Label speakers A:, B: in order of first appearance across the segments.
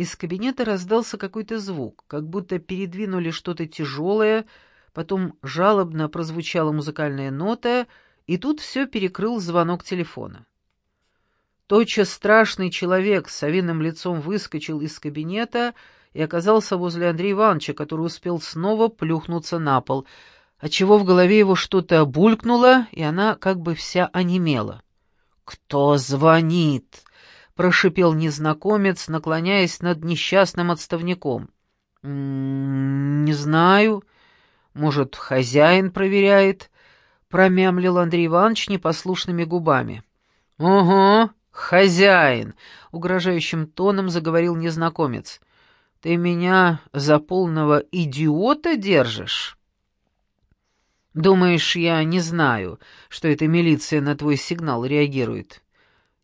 A: Из кабинета раздался какой-то звук, как будто передвинули что-то тяжелое, потом жалобно прозвучала музыкальная нота, и тут все перекрыл звонок телефона. Тотчас страшный человек с совиным лицом выскочил из кабинета и оказался возле Андрея Ивановича, который успел снова плюхнуться на пол, отчего в голове его что-то булькнуло, и она как бы вся онемела. «Кто звонит?» — прошипел незнакомец, наклоняясь над несчастным отставником. «Не знаю. Может, хозяин проверяет?» — промямлил Андрей Иванович непослушными губами. «Угу, хозяин!» — угрожающим тоном заговорил незнакомец. «Ты меня за полного идиота держишь?» «Думаешь, я не знаю, что эта милиция на твой сигнал реагирует?»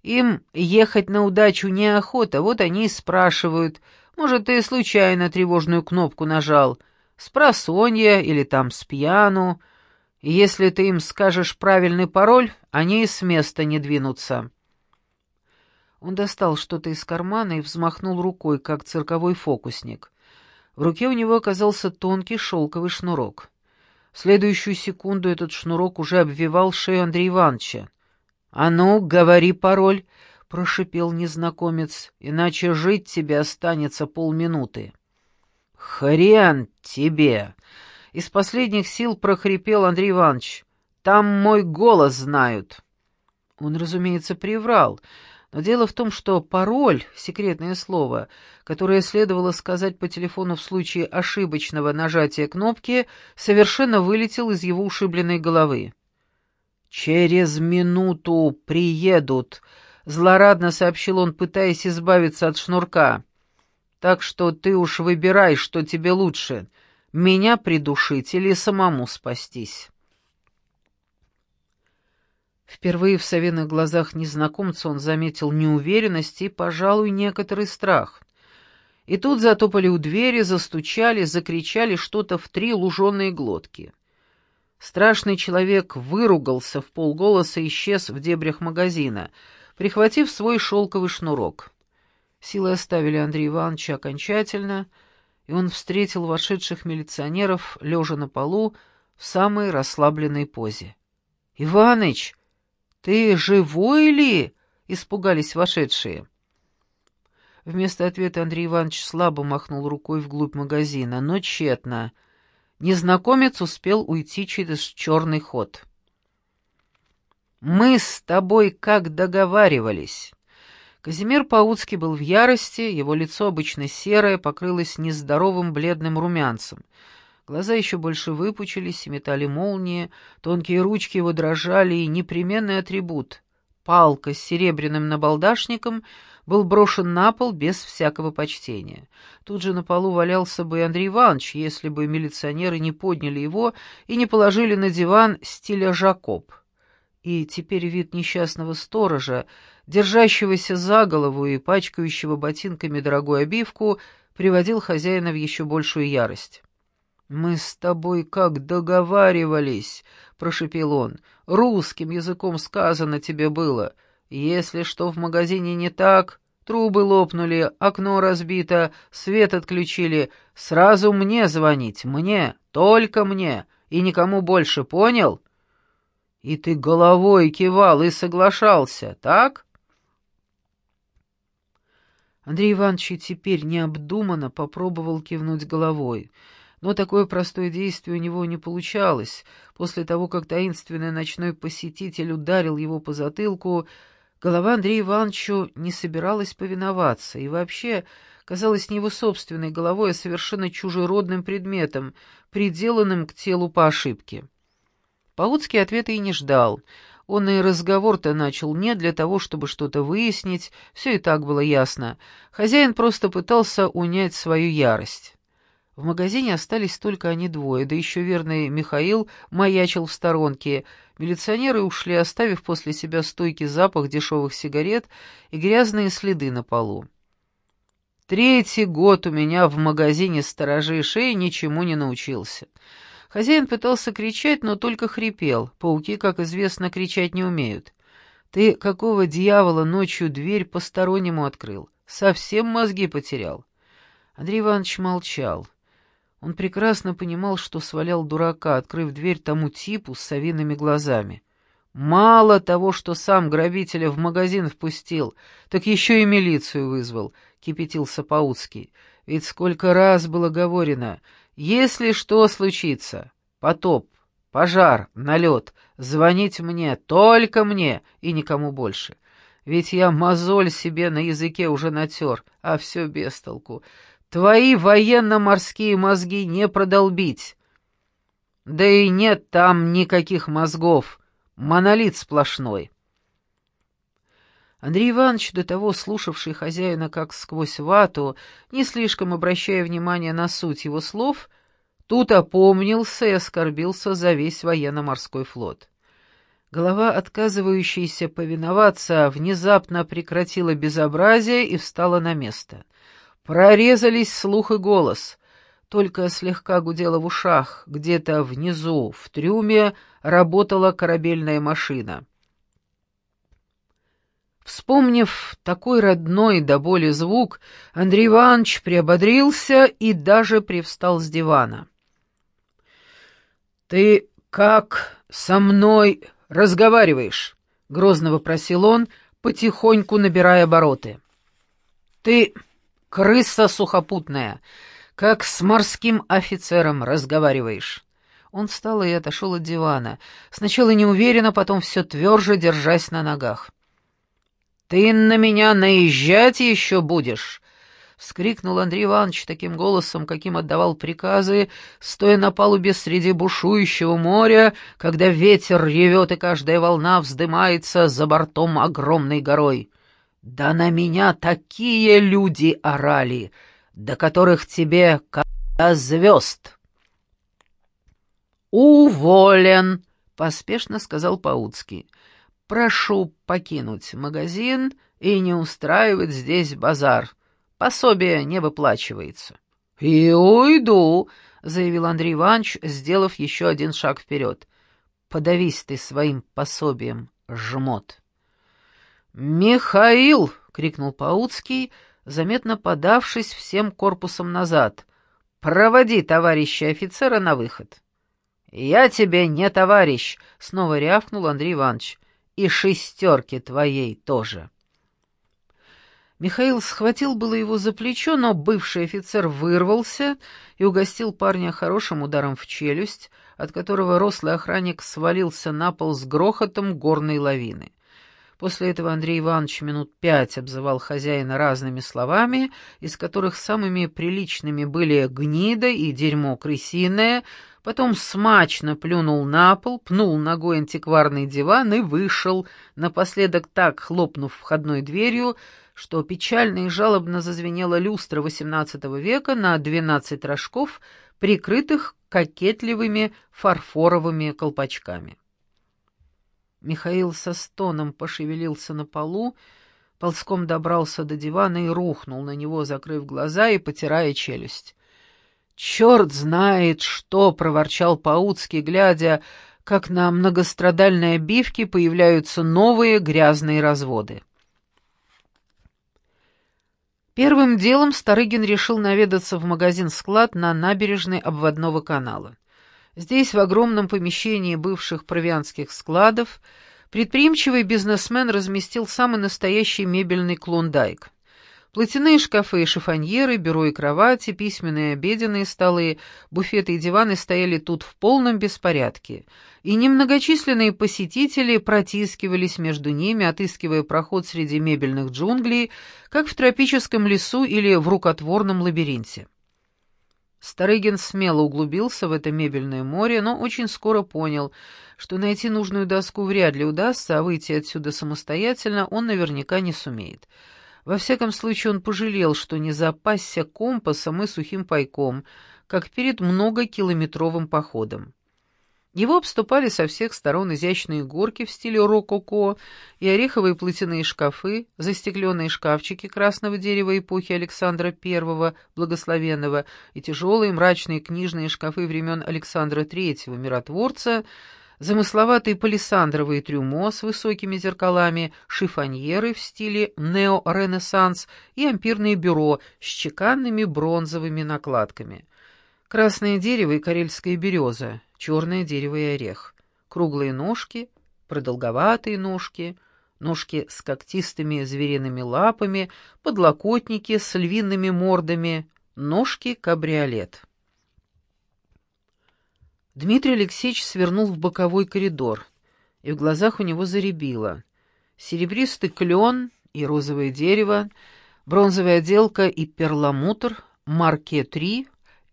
A: Им ехать на удачу неохота, вот они и спрашивают. Может, ты случайно тревожную кнопку нажал, с просонья или там с пьяну. Если ты им скажешь правильный пароль, они с места не двинутся. Он достал что-то из кармана и взмахнул рукой, как цирковой фокусник. В руке у него оказался тонкий шелковый шнурок. В следующую секунду этот шнурок уже обвивал шею Андрея Ивановича. «А ну, говори пароль», — прошипел незнакомец, «иначе жить тебе останется полминуты». «Хрен тебе!» — из последних сил прохрипел Андрей Иванович. «Там мой голос знают». Он, разумеется, приврал, но дело в том, что пароль — секретное слово, которое следовало сказать по телефону в случае ошибочного нажатия кнопки, совершенно вылетел из его ушибленной головы. «Через минуту приедут», — злорадно сообщил он, пытаясь избавиться от шнурка. «Так что ты уж выбирай, что тебе лучше, меня придушить или самому спастись». Впервые в совиных глазах незнакомца он заметил неуверенность и, пожалуй, некоторый страх. И тут затопали у двери, застучали, закричали что-то в три луженые глотки. Страшный человек выругался в полголоса и исчез в дебрях магазина, прихватив свой шелковый шнурок. Силы оставили Андрея Ивановича окончательно, и он встретил вошедших милиционеров, лежа на полу, в самой расслабленной позе. «Иваныч, ты живой ли?» — испугались вошедшие. Вместо ответа Андрей Иванович слабо махнул рукой вглубь магазина, но тщетно — незнакомец успел уйти через черный ход. «Мы с тобой как договаривались». Казимир Пауцкий был в ярости, его лицо, обычно серое, покрылось нездоровым бледным румянцем. Глаза еще больше выпучились и метали молнии, тонкие ручки его дрожали, и непременный атрибут — палка с серебряным набалдашником — был брошен на пол без всякого почтения. Тут же на полу валялся бы и Андрей Иванович, если бы милиционеры не подняли его и не положили на диван стиля Жакоб. И теперь вид несчастного сторожа, держащегося за голову и пачкающего ботинками дорогую обивку, приводил хозяина в еще большую ярость. «Мы с тобой как договаривались», — прошепел он. «Русским языком сказано тебе было. Если что в магазине не так, трубы лопнули, окно разбито, свет отключили, сразу мне звонить, мне, только мне, и никому больше, понял? И ты головой кивал и соглашался, так? Андрей Иванович и теперь необдуманно попробовал кивнуть головой, но такое простое действие у него не получалось. После того, как таинственный ночной посетитель ударил его по затылку, Голова Андрея Ивановичу не собиралась повиноваться, и вообще казалась не его собственной головой, а совершенно чужеродным предметом, приделанным к телу по ошибке. Пауцкий ответа и не ждал. Он и разговор-то начал не для того, чтобы что-то выяснить, все и так было ясно. Хозяин просто пытался унять свою ярость. В магазине остались только они двое, да еще верный Михаил маячил в сторонке. Милиционеры ушли, оставив после себя стойкий запах дешевых сигарет и грязные следы на полу. Третий год у меня в магазине сторожишь и ничему не научился. Хозяин пытался кричать, но только хрипел. Пауки, как известно, кричать не умеют. Ты какого дьявола ночью дверь постороннему открыл? Совсем мозги потерял. Андрей Иванович молчал. Он прекрасно понимал, что свалял дурака, открыв дверь тому типу с совиными глазами. Мало того, что сам грабителя в магазин впустил, так еще и милицию вызвал, — кипятился Паутский. Ведь сколько раз было говорено, если что случится, потоп, пожар, налет, звонить мне, только мне и никому больше. Ведь я мозоль себе на языке уже натер, а все без толку. Твои военно-морские мозги не продолбить. Да и нет там никаких мозгов, монолит сплошной. Андрей Иванович, до того слушавший хозяина как сквозь вату, не слишком обращая внимания на суть его слов, тут опомнился и оскорбился за весь военно-морской флот. Голова, отказывающаяся повиноваться, внезапно прекратила безобразие и встала на место — Прорезались слух и голос. Только слегка гудело в ушах, где-то внизу, в трюме, работала корабельная машина. Вспомнив такой родной до боли звук, Андрей Иванович приободрился и даже привстал с дивана. «Ты как со мной разговариваешь?» — грозно вопросил он, потихоньку набирая обороты. «Ты крыса сухопутная, как с морским офицером разговариваешь». Он встал и отошел от дивана, сначала неуверенно, потом все тверже, держась на ногах. «Ты на меня наезжать еще будешь?» — вскрикнул Андрей Иванович таким голосом, каким отдавал приказы, стоя на палубе среди бушующего моря, когда ветер ревет и каждая волна вздымается за бортом огромной горой. Да на меня такие люди орали, до которых тебе как звезд. «Уволен!» — поспешно сказал Паутский. «Прошу покинуть магазин и не устраивать здесь базар. Пособие не выплачивается». «И уйду!» — заявил Андрей Иванович, сделав еще один шаг вперед. «Подавись ты своим пособием, жмот!» «Михаил!» — крикнул Паутский, заметно подавшись всем корпусом назад. «Проводи товарища офицера на выход». «Я тебе не товарищ!» — снова рявкнул Андрей Иванович. «И шестерки твоей тоже». Михаил схватил было его за плечо, но бывший офицер вырвался и угостил парня хорошим ударом в челюсть, от которого рослый охранник свалился на пол с грохотом горной лавины. После этого Андрей Иванович минут пять обзывал хозяина разными словами, из которых самыми приличными были «гнида» и «дерьмо крысиное», потом смачно плюнул на пол, пнул ногой антикварный диван и вышел, напоследок так хлопнув входной дверью, что печально и жалобно зазвенела люстра XVIII века на двенадцать рожков, прикрытых кокетливыми фарфоровыми колпачками. Михаил со стоном пошевелился на полу, ползком добрался до дивана и рухнул на него, закрыв глаза и потирая челюсть. «Черт знает что!» — проворчал Паутский, глядя, как на многострадальной обивке появляются новые грязные разводы. Первым делом Старыгин решил наведаться в магазин-склад на набережной обводного канала. Здесь, в огромном помещении бывших провианских складов, предприимчивый бизнесмен разместил самый настоящий мебельный клондайк. Платяные шкафы и шифоньеры, бюро и кровати, письменные и обеденные столы, буфеты и диваны стояли тут в полном беспорядке, и немногочисленные посетители протискивались между ними, отыскивая проход среди мебельных джунглей, как в тропическом лесу или в рукотворном лабиринте. Старыгин смело углубился в это мебельное море, но очень скоро понял, что найти нужную доску вряд ли удастся, а выйти отсюда самостоятельно он наверняка не сумеет. Во всяком случае, он пожалел, что не запасся компасом и сухим пайком, как перед многокилометровым походом. Его обступали со всех сторон изящные горки в стиле рококо и ореховые платяные шкафы, застекленные шкафчики красного дерева эпохи Александра I Благословенного и тяжелые мрачные книжные шкафы времен Александра III Миротворца, замысловатые палисандровые трюмо с высокими зеркалами, шифоньеры в стиле нео-ренессанс и ампирные бюро с чеканными бронзовыми накладками. Красное дерево и карельская береза, черное дерево и орех. Круглые ножки, продолговатые ножки, ножки с когтистыми звериными лапами, подлокотники с львиными мордами, ножки-кабриолет. Дмитрий Алексеевич свернул в боковой коридор, и в глазах у него заребило. Серебристый клен и розовое дерево, бронзовая отделка и перламутр, марке-3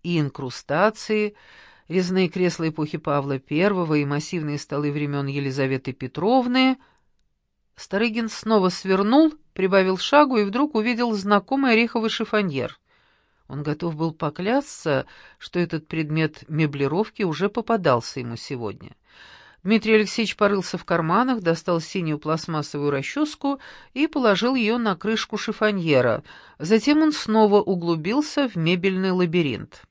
A: и инкрустации, резные кресла эпохи Павла I и массивные столы времен Елизаветы Петровны. Старыгин снова свернул, прибавил шагу и вдруг увидел знакомый ореховый шифоньер. Он готов был поклясться, что этот предмет меблировки уже попадался ему сегодня. Дмитрий Алексеевич порылся в карманах, достал синюю пластмассовую расческу и положил ее на крышку шифоньера. Затем он снова углубился в мебельный лабиринт.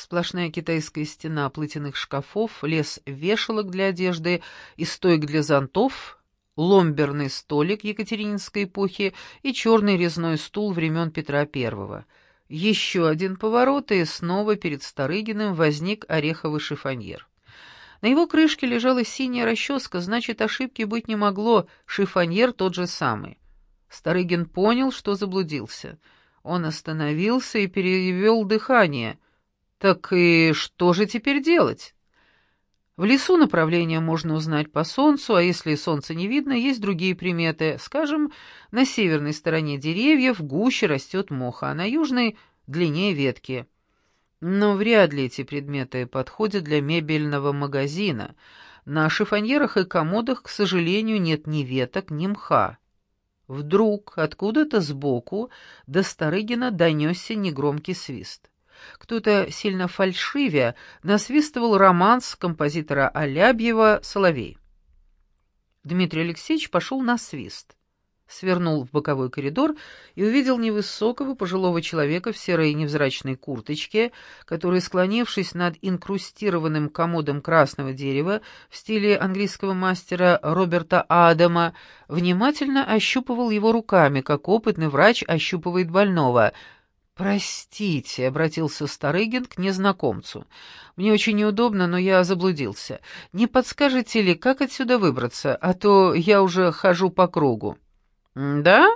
A: Сплошная китайская стена платяных шкафов, лес вешалок для одежды и стоек для зонтов, ломберный столик Екатерининской эпохи и черный резной стул времен Петра I. Еще один поворот, и снова перед Старыгиным возник ореховый шифоньер. На его крышке лежала синяя расческа, значит, ошибки быть не могло, шифоньер тот же самый. Старыгин понял, что заблудился. Он остановился и перевел дыхание. Так и что же теперь делать? В лесу направление можно узнать по солнцу, а если солнца не видно, есть другие приметы. Скажем, на северной стороне деревьев гуще растет мох, а на южной — длиннее ветки. Но вряд ли эти предметы подходят для мебельного магазина. На шифоньерах и комодах, к сожалению, нет ни веток, ни мха. Вдруг откуда-то сбоку до Старыгина донесся негромкий свист. Кто-то сильно фальшивя насвистывал романс композитора Алябьева «Соловей». Дмитрий Алексеевич пошел на свист. Свернул в боковой коридор и увидел невысокого пожилого человека в серой невзрачной курточке, который, склонившись над инкрустированным комодом красного дерева в стиле английского мастера Роберта Адама, внимательно ощупывал его руками, как опытный врач ощупывает больного — «Простите», — обратился Старыгин к незнакомцу. «Мне очень неудобно, но я заблудился. Не подскажете ли, как отсюда выбраться, а то я уже хожу по кругу?» «Да?»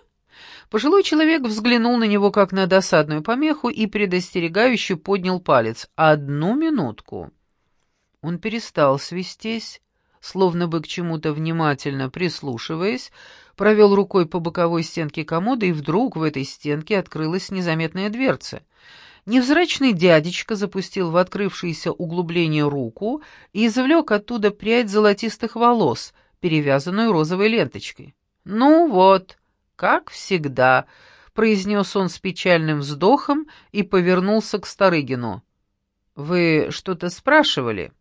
A: Пожилой человек взглянул на него как на досадную помеху и предостерегающе поднял палец. «Одну минутку». Он перестал свистеть, словно бы к чему-то внимательно прислушиваясь, провел рукой по боковой стенке комода, и вдруг в этой стенке открылась незаметная дверца. Невзрачный дядечка запустил в открывшееся углубление руку и извлек оттуда прядь золотистых волос, перевязанную розовой ленточкой. «Ну вот, как всегда», — произнес он с печальным вздохом и повернулся к Старыгину. «Вы что-то спрашивали?»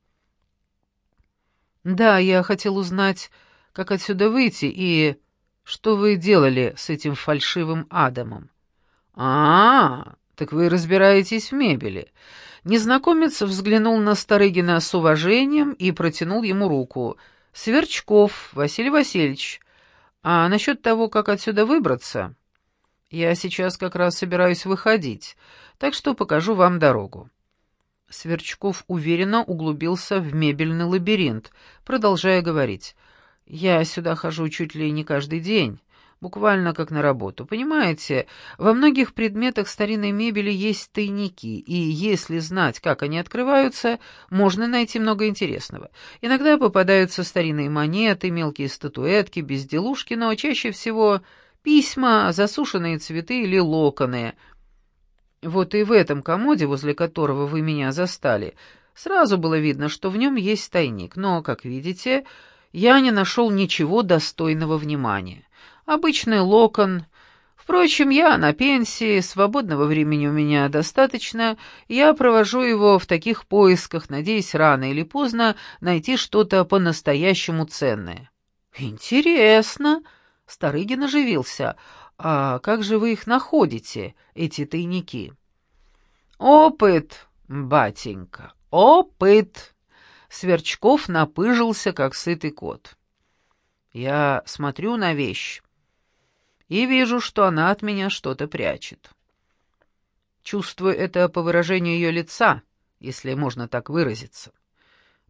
A: «Да, я хотел узнать, как отсюда выйти и что вы делали с этим фальшивым Адамом?» «А, так вы разбираетесь в мебели». Незнакомец взглянул на Старыгина с уважением и протянул ему руку. «Сверчков, Василий Васильевич. А насчет того, как отсюда выбраться?» «Я сейчас как раз собираюсь выходить, так что покажу вам дорогу». Сверчков уверенно углубился в мебельный лабиринт, продолжая говорить. Я сюда хожу чуть ли не каждый день, буквально как на работу. Понимаете, во многих предметах старинной мебели есть тайники, и если знать, как они открываются, можно найти много интересного. Иногда попадаются старинные монеты, мелкие статуэтки, безделушки, но чаще всего письма, засушенные цветы или локоны. Вот и в этом комоде, возле которого вы меня застали, сразу было видно, что в нем есть тайник, но, как видите я не нашел ничего достойного внимания. Обычный локон. Впрочем, я на пенсии, свободного времени у меня достаточно, я провожу его в таких поисках, надеясь рано или поздно найти что-то по-настоящему ценное. «Интересно!» — Старыгин оживился. «А как же вы их находите, эти тайники?» «Опыт, батенька, опыт!» Сверчков напыжился, как сытый кот. Я смотрю на вещь и вижу, что она от меня что-то прячет. Чувствую это по выражению ее лица, если можно так выразиться.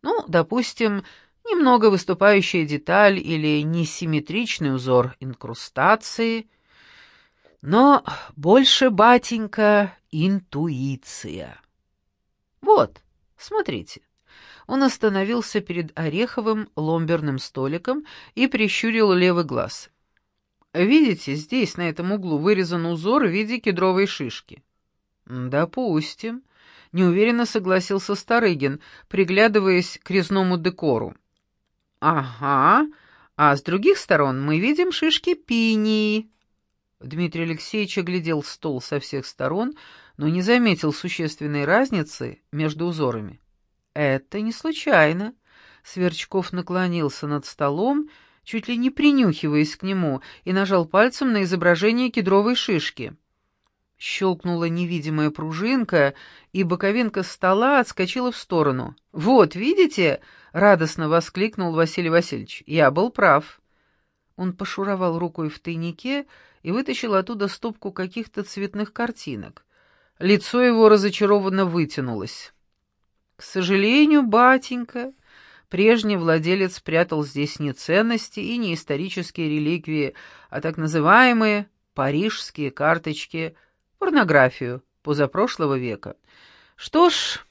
A: Ну, допустим, немного выступающая деталь или несимметричный узор инкрустации, но больше, батенька, интуиция. Вот, смотрите. Он остановился перед ореховым ломберным столиком и прищурил левый глаз. Видите, здесь, на этом углу, вырезан узор в виде кедровой шишки. «Допустим», — неуверенно согласился Старыгин, приглядываясь к резному декору. «Ага, а с других сторон мы видим шишки пинии». Дмитрий Алексеевич оглядел стол со всех сторон, но не заметил существенной разницы между узорами. «Это не случайно». Сверчков наклонился над столом, чуть ли не принюхиваясь к нему, и нажал пальцем на изображение кедровой шишки. Щелкнула невидимая пружинка, и боковинка стола отскочила в сторону. «Вот, видите?» — радостно воскликнул Василий Васильевич. «Я был прав». Он пошуровал рукой в тайнике и вытащил оттуда стопку каких-то цветных картинок. Лицо его разочарованно вытянулось. «К сожалению, батенька, прежний владелец спрятал здесь не ценности и не исторические реликвии, а так называемые парижские карточки — порнографию позапрошлого века. Что ж,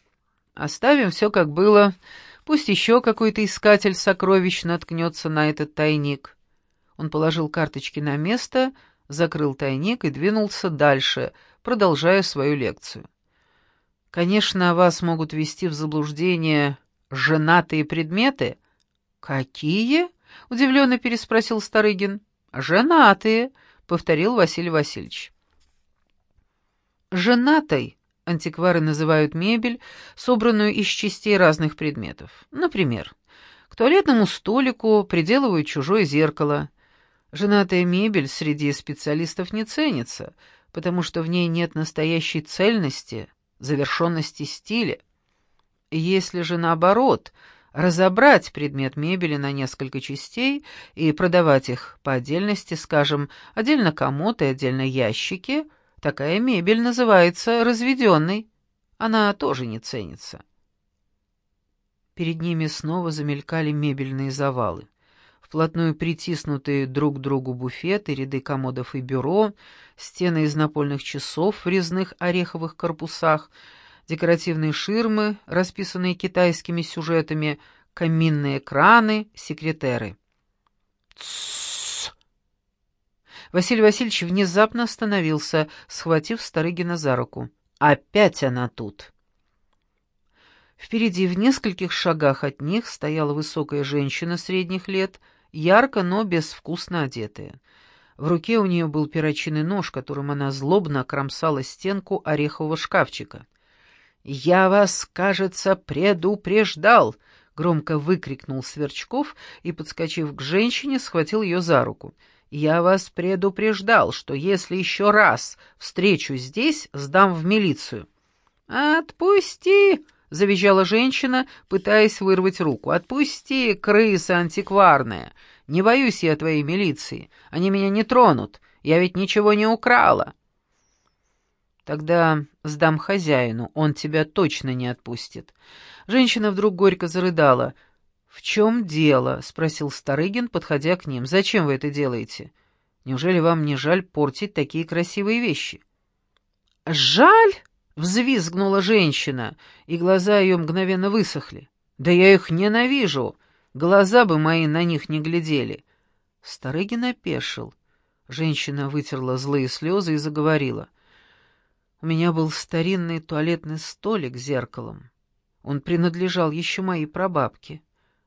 A: оставим все как было, пусть еще какой-то искатель сокровищ наткнется на этот тайник. Он положил карточки на место, закрыл тайник и двинулся дальше, продолжая свою лекцию. Конечно, вас могут ввести в заблуждение женатые предметы. Какие? удивленно переспросил Старыгин. Женатые, повторил Василий Васильевич. Женатой антиквары называют мебель, собранную из частей разных предметов. Например, к туалетному столику приделывают чужое зеркало. Женатая мебель среди специалистов не ценится, потому что в ней нет настоящей цельности, завершенности стиля. Если же наоборот, разобрать предмет мебели на несколько частей и продавать их по отдельности, скажем, отдельно комод и отдельно ящики – Такая мебель называется разведенной. Она тоже не ценится. Перед ними снова замелькали мебельные завалы. Вплотную притиснутые друг к другу буфеты, ряды комодов и бюро, стены из напольных часов в резных ореховых корпусах, декоративные ширмы, расписанные китайскими сюжетами, каминные краны, секретеры. «Тссс!» Василий Васильевич внезапно остановился, схватив Старыгина за руку. «Опять она тут!» Впереди, в нескольких шагах от них, стояла высокая женщина средних лет, ярко, но безвкусно одетая. В руке у нее был перочинный нож, которым она злобно кромсала стенку орехового шкафчика. «Я вас, кажется, предупреждал!» — громко выкрикнул Сверчков и, подскочив к женщине, схватил ее за руку — я вас предупреждал, что если еще раз встречу здесь, сдам в милицию. Отпусти, завизжала женщина, пытаясь вырвать руку. Отпусти, крыса антикварная. Не боюсь я твоей милиции. Они меня не тронут. Я ведь ничего не украла. Тогда сдам хозяину, он тебя точно не отпустит. Женщина вдруг горько зарыдала. «В чем дело?» — спросил Старыгин, подходя к ним. «Зачем вы это делаете? Неужели вам не жаль портить такие красивые вещи?» «Жаль?» — взвизгнула женщина, и глаза ее мгновенно высохли. «Да я их ненавижу! Глаза бы мои на них не глядели!» Старыгин опешил. Женщина вытерла злые слезы и заговорила. «У меня был старинный туалетный столик с зеркалом. Он принадлежал еще моей прабабке.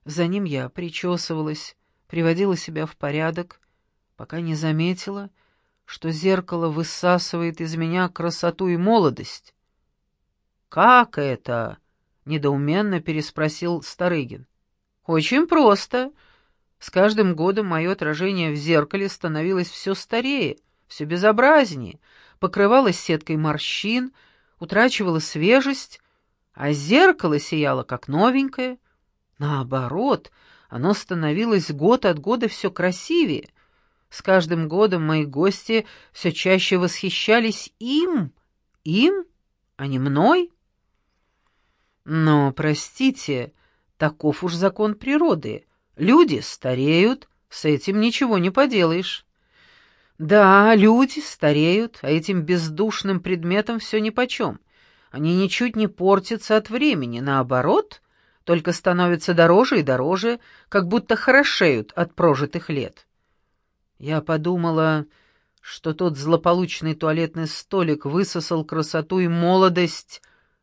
A: За ним я причесывалась, приводила себя в порядок, пока не заметила, что зеркало высасывает из меня красоту и молодость. «Как это?» — недоуменно переспросил Старыгин. «Очень просто. С каждым годом мое отражение в зеркале становилось все старее, все безобразнее, покрывалось сеткой морщин, утрачивало свежесть, а зеркало сияло как новенькое. Наоборот, оно становилось год от года все красивее. С каждым годом мои гости все чаще восхищались им, им, а не мной. Но, простите, таков уж закон природы. Люди стареют, с этим ничего не поделаешь. Да, люди стареют, а этим бездушным предметом все нипочем. Они ничуть не портятся от времени, наоборот, только становятся дороже и дороже, как будто хорошеют от прожитых лет. Я подумала, что тот злополучный туалетный столик высосал красоту и молодость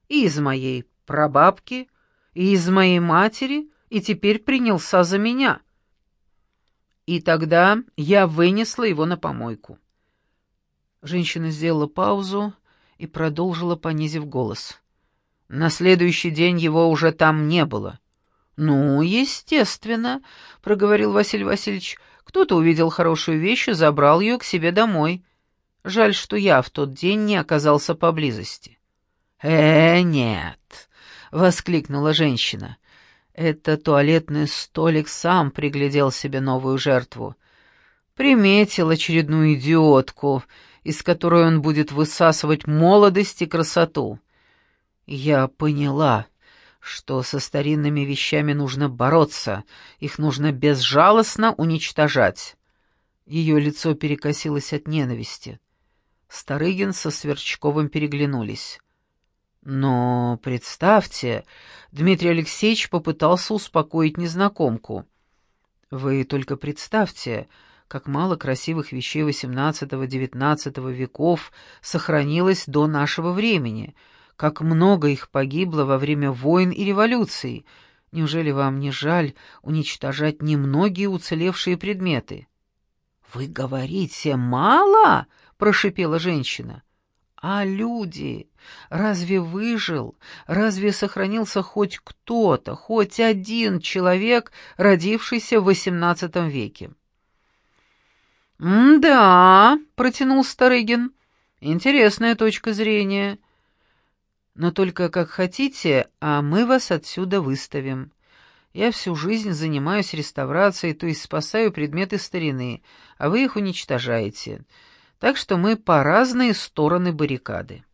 A: и из моей прабабки, и из моей матери, и теперь принялся за меня. И тогда я вынесла его на помойку. Женщина сделала паузу и продолжила, понизив голос. На следующий день его уже там не было. «Ну, естественно», — проговорил Василий Васильевич, — «кто-то увидел хорошую вещь и забрал ее к себе домой. Жаль, что я в тот день не оказался поблизости». «Э, нет», — воскликнула женщина. «Это туалетный столик сам приглядел себе новую жертву. Приметил очередную идиотку, из которой он будет высасывать молодость и красоту». Я поняла, что со старинными вещами нужно бороться, их нужно безжалостно уничтожать. Ее лицо перекосилось от ненависти. Старыгин со Сверчковым переглянулись. Но представьте, Дмитрий Алексеевич попытался успокоить незнакомку. Вы только представьте, как мало красивых вещей XVIII-XIX веков сохранилось до нашего времени — как много их погибло во время войн и революций. Неужели вам не жаль уничтожать немногие уцелевшие предметы? Вы говорите, мало? прошипела женщина. А люди? Разве выжил? Разве сохранился хоть кто-то, хоть один человек, родившийся в XVIII веке? «Да», — протянул Старыгин, — «интересная точка зрения. Но только как хотите, а мы вас отсюда выставим. Я всю жизнь занимаюсь реставрацией, то есть спасаю предметы старины, а вы их уничтожаете. Так что мы по разные стороны баррикады.